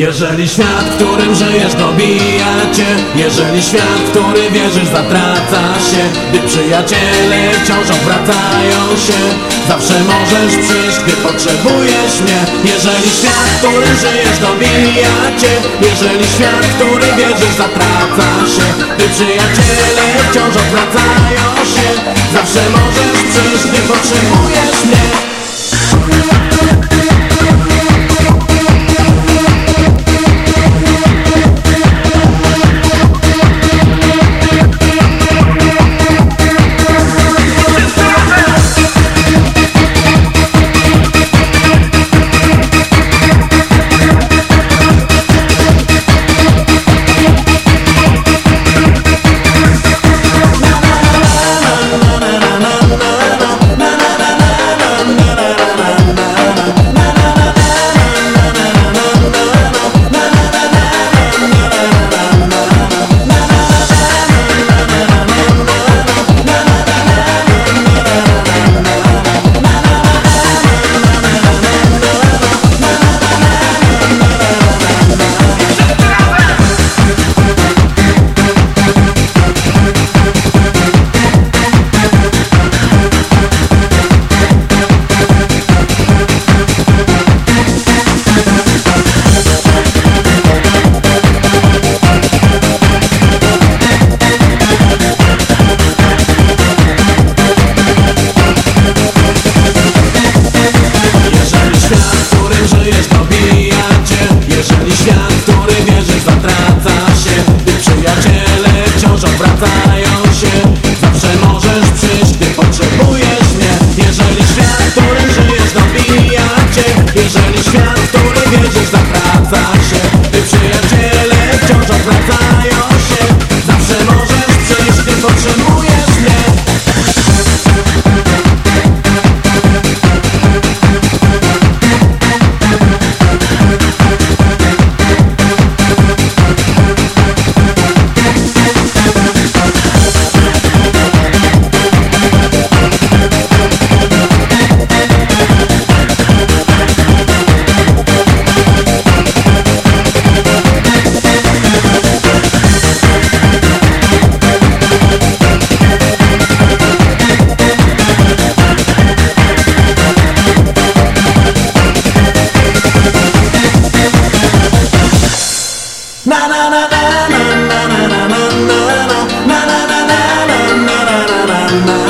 Jeżeli świat, w którym żyjesz dobija cię Jeżeli świat, w który wierzysz zatraca się Gdy przyjaciele wciąż obracają się Zawsze możesz przyjść, gdy potrzebujesz mnie. Jeżeli świat, w którym żyjesz dobija cię Jeżeli świat, w który wierzysz zatraca się Gdy przyjaciele wciąż obracają się Zawsze możesz przyjść, gdy potrzebujesz my mind